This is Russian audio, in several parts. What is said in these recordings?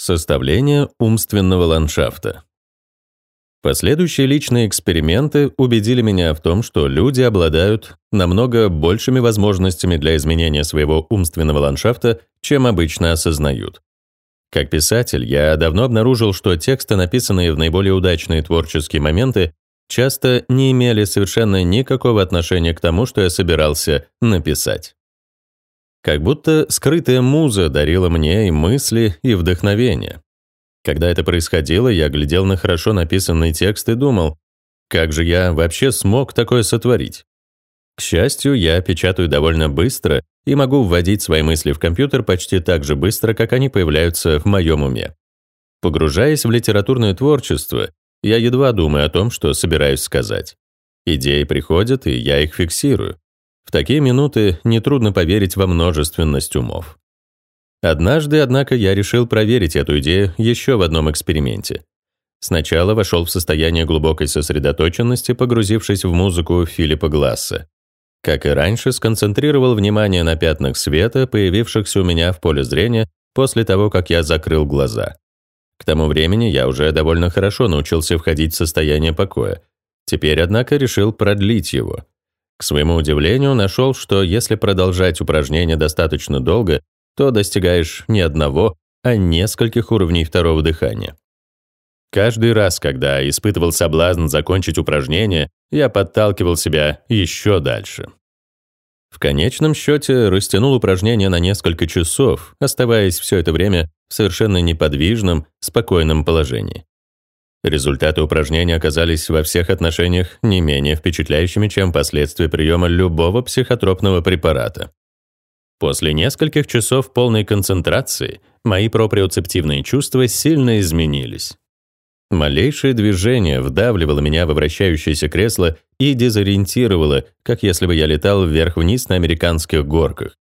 Составление умственного ландшафта. Последующие личные эксперименты убедили меня в том, что люди обладают намного большими возможностями для изменения своего умственного ландшафта, чем обычно осознают. Как писатель, я давно обнаружил, что тексты, написанные в наиболее удачные творческие моменты, часто не имели совершенно никакого отношения к тому, что я собирался написать. Как будто скрытая муза дарила мне и мысли, и вдохновение. Когда это происходило, я глядел на хорошо написанный текст и думал, как же я вообще смог такое сотворить? К счастью, я печатаю довольно быстро и могу вводить свои мысли в компьютер почти так же быстро, как они появляются в моем уме. Погружаясь в литературное творчество, я едва думаю о том, что собираюсь сказать. Идеи приходят, и я их фиксирую. В такие минуты нетрудно поверить во множественность умов. Однажды, однако, я решил проверить эту идею еще в одном эксперименте. Сначала вошел в состояние глубокой сосредоточенности, погрузившись в музыку Филиппа Гласса. Как и раньше, сконцентрировал внимание на пятнах света, появившихся у меня в поле зрения после того, как я закрыл глаза. К тому времени я уже довольно хорошо научился входить в состояние покоя. Теперь, однако, решил продлить его — к своему удивлению, нашел, что если продолжать упражнение достаточно долго, то достигаешь не одного, а нескольких уровней второго дыхания. Каждый раз, когда испытывал соблазн закончить упражнение, я подталкивал себя еще дальше. В конечном счете растянул упражнение на несколько часов, оставаясь все это время в совершенно неподвижном, спокойном положении. Результаты упражнения оказались во всех отношениях не менее впечатляющими, чем последствия приема любого психотропного препарата. После нескольких часов полной концентрации мои проприоцептивные чувства сильно изменились. Малейшее движение вдавливало меня во вращающееся кресло и дезориентировало, как если бы я летал вверх-вниз на американских горках.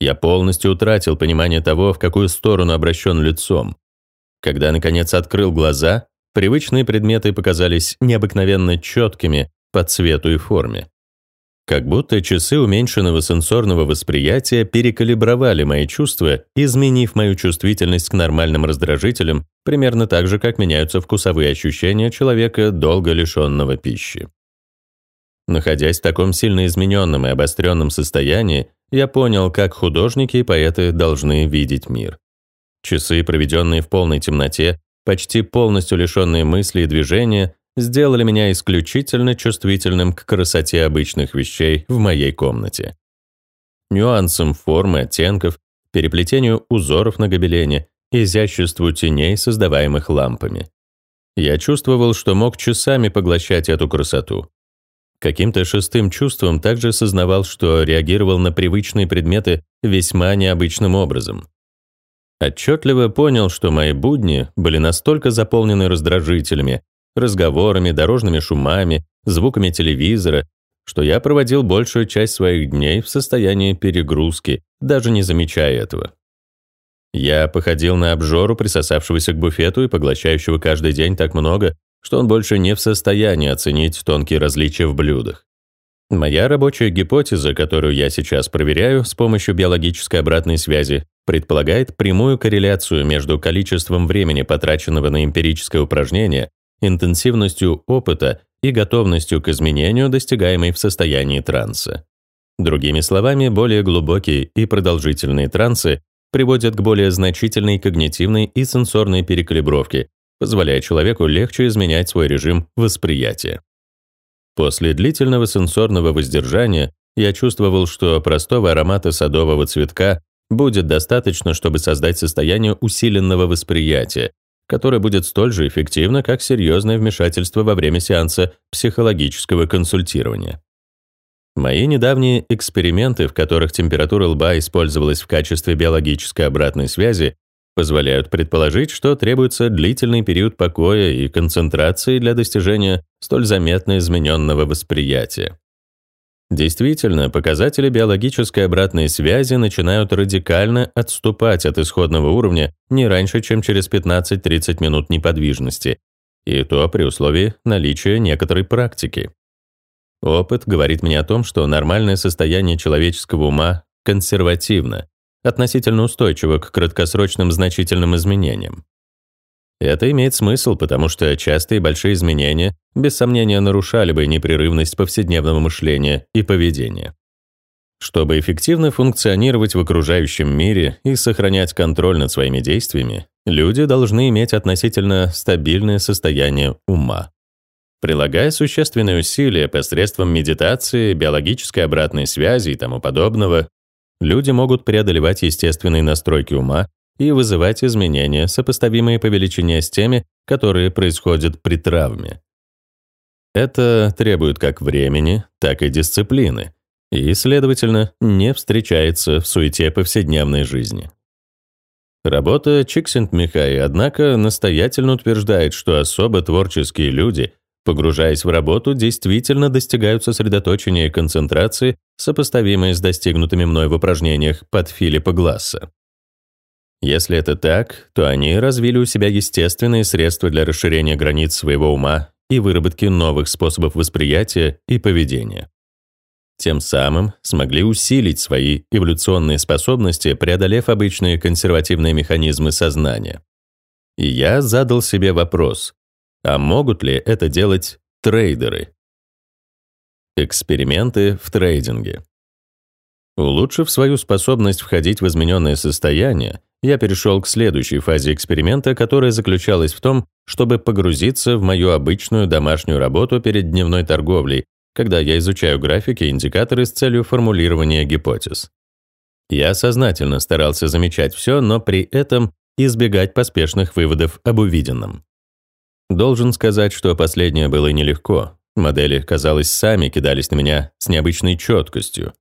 Я полностью утратил понимание того, в какую сторону обращен лицом. Когда, наконец, открыл глаза, Привычные предметы показались необыкновенно четкими по цвету и форме. Как будто часы уменьшенного сенсорного восприятия перекалибровали мои чувства, изменив мою чувствительность к нормальным раздражителям, примерно так же, как меняются вкусовые ощущения человека, долго лишенного пищи. Находясь в таком сильно измененном и обостренном состоянии, я понял, как художники и поэты должны видеть мир. Часы, проведенные в полной темноте, почти полностью лишенные мысли и движения, сделали меня исключительно чувствительным к красоте обычных вещей в моей комнате. Нюансам формы, оттенков, переплетению узоров на гобелене, изяществу теней, создаваемых лампами. Я чувствовал, что мог часами поглощать эту красоту. Каким-то шестым чувством также осознавал, что реагировал на привычные предметы весьма необычным образом. Отчетливо понял, что мои будни были настолько заполнены раздражителями, разговорами, дорожными шумами, звуками телевизора, что я проводил большую часть своих дней в состоянии перегрузки, даже не замечая этого. Я походил на обжору, присосавшегося к буфету и поглощающего каждый день так много, что он больше не в состоянии оценить тонкие различия в блюдах. Моя рабочая гипотеза, которую я сейчас проверяю с помощью биологической обратной связи, предполагает прямую корреляцию между количеством времени, потраченного на эмпирическое упражнение, интенсивностью опыта и готовностью к изменению, достигаемой в состоянии транса. Другими словами, более глубокие и продолжительные трансы приводят к более значительной когнитивной и сенсорной перекалибровке, позволяя человеку легче изменять свой режим восприятия. После длительного сенсорного воздержания я чувствовал, что простого аромата садового цветка будет достаточно, чтобы создать состояние усиленного восприятия, которое будет столь же эффективно, как серьезное вмешательство во время сеанса психологического консультирования. Мои недавние эксперименты, в которых температура лба использовалась в качестве биологической обратной связи, позволяют предположить, что требуется длительный период покоя и концентрации для достижения столь заметно измененного восприятия. Действительно, показатели биологической обратной связи начинают радикально отступать от исходного уровня не раньше, чем через 15-30 минут неподвижности, и то при условии наличия некоторой практики. Опыт говорит мне о том, что нормальное состояние человеческого ума консервативно, относительно устойчива к краткосрочным значительным изменениям. Это имеет смысл, потому что частые большие изменения без сомнения нарушали бы непрерывность повседневного мышления и поведения. Чтобы эффективно функционировать в окружающем мире и сохранять контроль над своими действиями, люди должны иметь относительно стабильное состояние ума. Прилагая существенные усилия посредством медитации, биологической обратной связи и тому подобного, люди могут преодолевать естественные настройки ума и вызывать изменения, сопоставимые по величине с теми, которые происходят при травме. Это требует как времени, так и дисциплины, и, следовательно, не встречается в суете повседневной жизни. Работа Чиксент-Михай, однако, настоятельно утверждает, что особо творческие люди, погружаясь в работу, действительно достигают сосредоточения и концентрации, сопоставимые с достигнутыми мной в упражнениях под Филиппа Гласса. Если это так, то они развили у себя естественные средства для расширения границ своего ума и выработки новых способов восприятия и поведения. Тем самым смогли усилить свои эволюционные способности, преодолев обычные консервативные механизмы сознания. И я задал себе вопрос, а могут ли это делать трейдеры? Эксперименты в трейдинге. Улучшив свою способность входить в измененное состояние, я перешел к следующей фазе эксперимента, которая заключалась в том, чтобы погрузиться в мою обычную домашнюю работу перед дневной торговлей, когда я изучаю графики и индикаторы с целью формулирования гипотез. Я сознательно старался замечать все, но при этом избегать поспешных выводов об увиденном. Должен сказать, что последнее было нелегко. Модели, казалось, сами кидались на меня с необычной четкостью.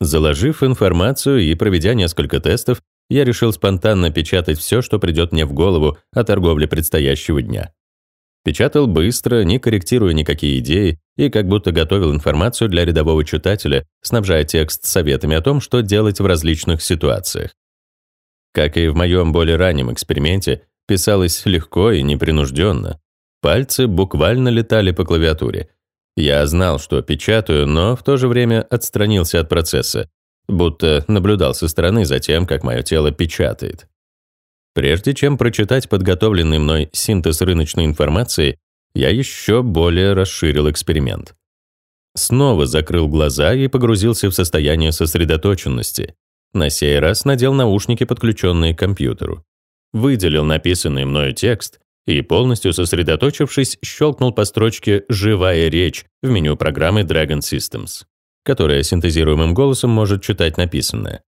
Заложив информацию и проведя несколько тестов, я решил спонтанно печатать все, что придет мне в голову о торговле предстоящего дня. Печатал быстро, не корректируя никакие идеи, и как будто готовил информацию для рядового читателя, снабжая текст советами о том, что делать в различных ситуациях. Как и в моем более раннем эксперименте, писалось легко и непринужденно. Пальцы буквально летали по клавиатуре. Я знал, что печатаю, но в то же время отстранился от процесса, будто наблюдал со стороны за тем, как мое тело печатает. Прежде чем прочитать подготовленный мной синтез рыночной информации, я еще более расширил эксперимент. Снова закрыл глаза и погрузился в состояние сосредоточенности. На сей раз надел наушники, подключенные к компьютеру. Выделил написанный мною текст и, полностью сосредоточившись, щелкнул по строчке «Живая речь» в меню программы Dragon Systems, которая синтезируемым голосом может читать написанное.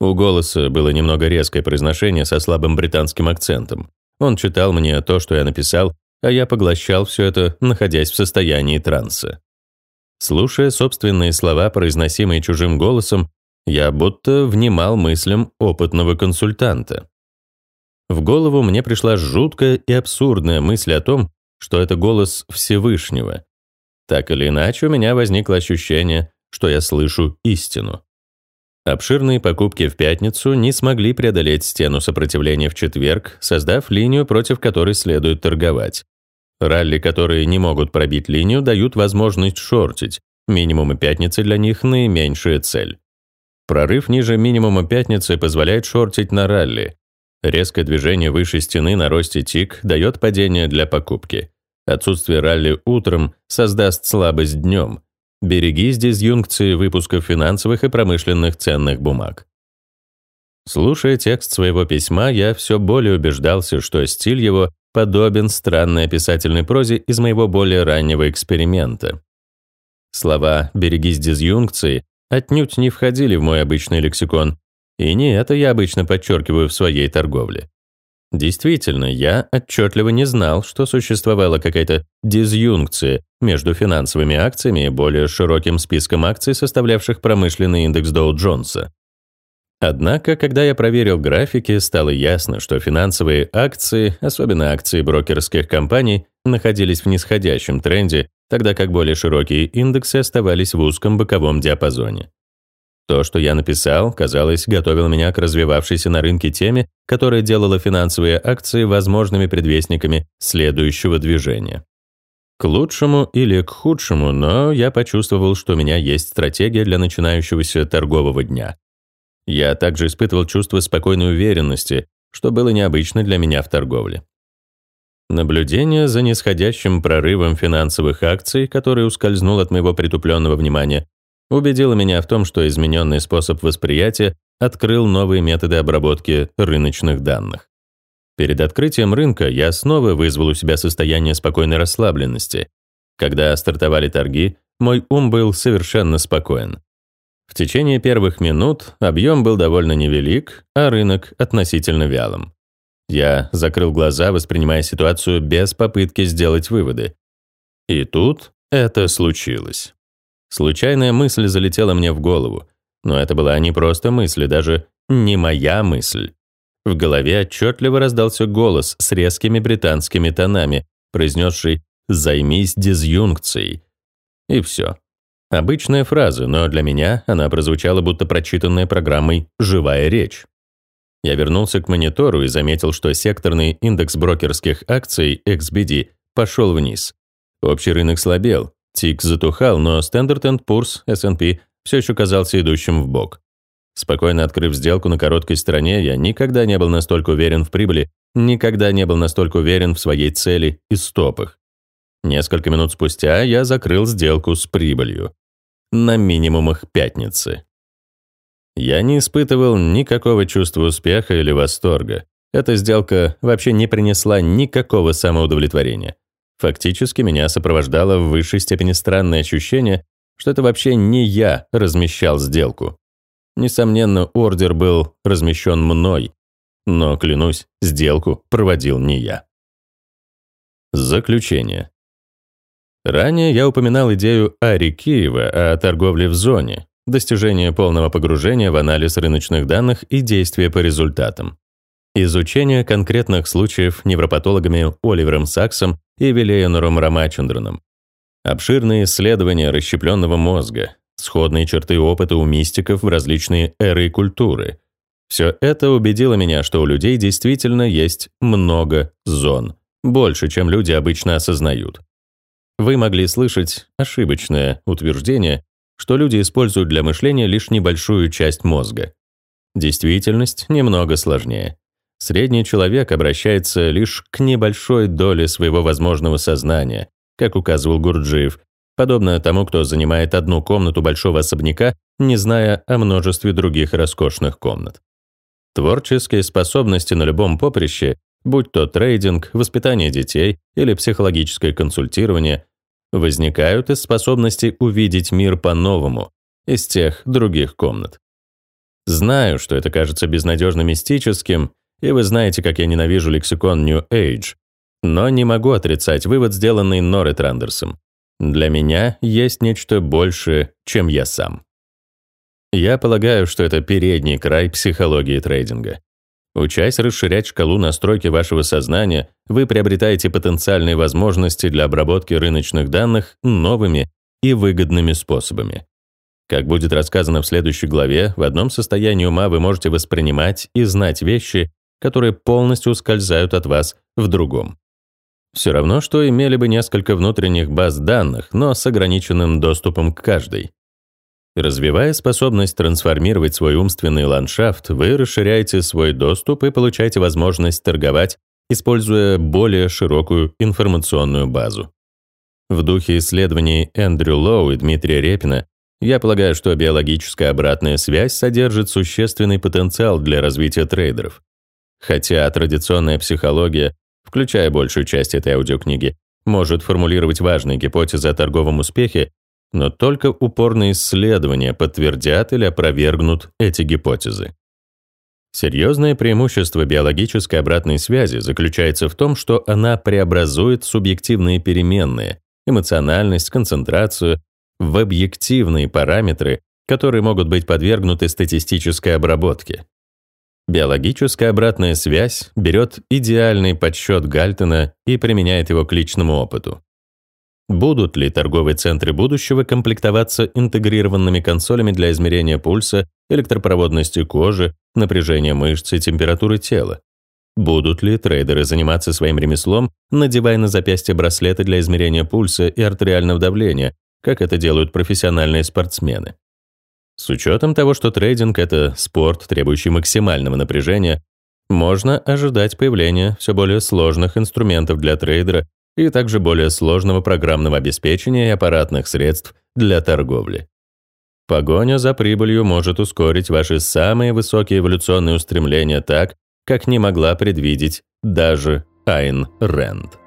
У голоса было немного резкое произношение со слабым британским акцентом. Он читал мне то, что я написал, а я поглощал все это, находясь в состоянии транса. Слушая собственные слова, произносимые чужим голосом, я будто внимал мыслям опытного консультанта. В голову мне пришла жуткая и абсурдная мысль о том, что это голос Всевышнего. Так или иначе, у меня возникло ощущение, что я слышу истину. Обширные покупки в пятницу не смогли преодолеть стену сопротивления в четверг, создав линию, против которой следует торговать. Ралли, которые не могут пробить линию, дают возможность шортить. Минимумы пятницы для них наименьшая цель. Прорыв ниже минимума пятницы позволяет шортить на ралли. Резкое движение выше стены на росте тик дает падение для покупки. Отсутствие ралли утром создаст слабость днем – Берегись дизъюнкции выпусков финансовых и промышленных ценных бумаг. Слушая текст своего письма, я все более убеждался, что стиль его подобен странной описательной прозе из моего более раннего эксперимента. Слова «берегись дизъюнкции» отнюдь не входили в мой обычный лексикон, и не это я обычно подчеркиваю в своей торговле. Действительно, я отчетливо не знал, что существовала какая-то дизъюнкция между финансовыми акциями и более широким списком акций, составлявших промышленный индекс Доу-Джонса. Однако, когда я проверил графики, стало ясно, что финансовые акции, особенно акции брокерских компаний, находились в нисходящем тренде, тогда как более широкие индексы оставались в узком боковом диапазоне. То, что я написал, казалось, готовило меня к развивавшейся на рынке теме, которая делала финансовые акции возможными предвестниками следующего движения. К лучшему или к худшему, но я почувствовал, что у меня есть стратегия для начинающегося торгового дня. Я также испытывал чувство спокойной уверенности, что было необычно для меня в торговле. Наблюдение за нисходящим прорывом финансовых акций, который ускользнул от моего притупленного внимания, убедило меня в том, что измененный способ восприятия открыл новые методы обработки рыночных данных. Перед открытием рынка я снова вызвал у себя состояние спокойной расслабленности. Когда стартовали торги, мой ум был совершенно спокоен. В течение первых минут объем был довольно невелик, а рынок относительно вялым. Я закрыл глаза, воспринимая ситуацию без попытки сделать выводы. И тут это случилось. Случайная мысль залетела мне в голову, но это была не просто мысль, даже не моя мысль. В голове отчетливо раздался голос с резкими британскими тонами, произнесший «займись дизъюнкцией». И все. Обычная фраза, но для меня она прозвучала будто прочитанная программой «живая речь». Я вернулся к монитору и заметил, что секторный индекс брокерских акций XBD пошел вниз. Общий рынок слабел, тик затухал, но Standard Poor's S&P все еще казался идущим в бок. Спокойно открыв сделку на короткой стороне, я никогда не был настолько уверен в прибыли, никогда не был настолько уверен в своей цели и стопах. Несколько минут спустя я закрыл сделку с прибылью. На минимумах пятницы. Я не испытывал никакого чувства успеха или восторга. Эта сделка вообще не принесла никакого самоудовлетворения. Фактически меня сопровождало в высшей степени странное ощущение, что это вообще не я размещал сделку. Несомненно, ордер был размещен мной, но, клянусь, сделку проводил не я. Заключение. Ранее я упоминал идею Ари Киева о торговле в зоне, достижение полного погружения в анализ рыночных данных и действия по результатам. Изучение конкретных случаев невропатологами Оливером Саксом и Вилеонором Рамачандраном. Обширные исследования расщепленного мозга, сходные черты опыта у мистиков в различные эры и культуры. Все это убедило меня, что у людей действительно есть много зон, больше, чем люди обычно осознают. Вы могли слышать ошибочное утверждение, что люди используют для мышления лишь небольшую часть мозга. Действительность немного сложнее. Средний человек обращается лишь к небольшой доле своего возможного сознания, как указывал Гурджиев, подобно тому, кто занимает одну комнату большого особняка, не зная о множестве других роскошных комнат. Творческие способности на любом поприще, будь то трейдинг, воспитание детей или психологическое консультирование, возникают из способности увидеть мир по-новому, из тех других комнат. Знаю, что это кажется безнадежно мистическим, и вы знаете, как я ненавижу лексикон New Age, но не могу отрицать вывод, сделанный Норой Трандерсом. Для меня есть нечто большее, чем я сам. Я полагаю, что это передний край психологии трейдинга. Учась расширять шкалу настройки вашего сознания, вы приобретаете потенциальные возможности для обработки рыночных данных новыми и выгодными способами. Как будет рассказано в следующей главе, в одном состоянии ума вы можете воспринимать и знать вещи, которые полностью ускользают от вас в другом. Все равно, что имели бы несколько внутренних баз данных, но с ограниченным доступом к каждой. Развивая способность трансформировать свой умственный ландшафт, вы расширяете свой доступ и получаете возможность торговать, используя более широкую информационную базу. В духе исследований Эндрю Лоу и Дмитрия Репина я полагаю, что биологическая обратная связь содержит существенный потенциал для развития трейдеров. Хотя традиционная психология, включая большую часть этой аудиокниги, может формулировать важные гипотезы о торговом успехе, но только упорные исследования подтвердят или опровергнут эти гипотезы. Серьезное преимущество биологической обратной связи заключается в том, что она преобразует субъективные переменные, эмоциональность, концентрацию, в объективные параметры, которые могут быть подвергнуты статистической обработке. Биологическая обратная связь берет идеальный подсчет Гальтона и применяет его к личному опыту. Будут ли торговые центры будущего комплектоваться интегрированными консолями для измерения пульса, электропроводности кожи, напряжения мышц и температуры тела? Будут ли трейдеры заниматься своим ремеслом, надевая на запястье браслеты для измерения пульса и артериального давления, как это делают профессиональные спортсмены? С учетом того, что трейдинг — это спорт, требующий максимального напряжения, можно ожидать появления все более сложных инструментов для трейдера и также более сложного программного обеспечения и аппаратных средств для торговли. Погоня за прибылью может ускорить ваши самые высокие эволюционные устремления так, как не могла предвидеть даже Айн Рэнд.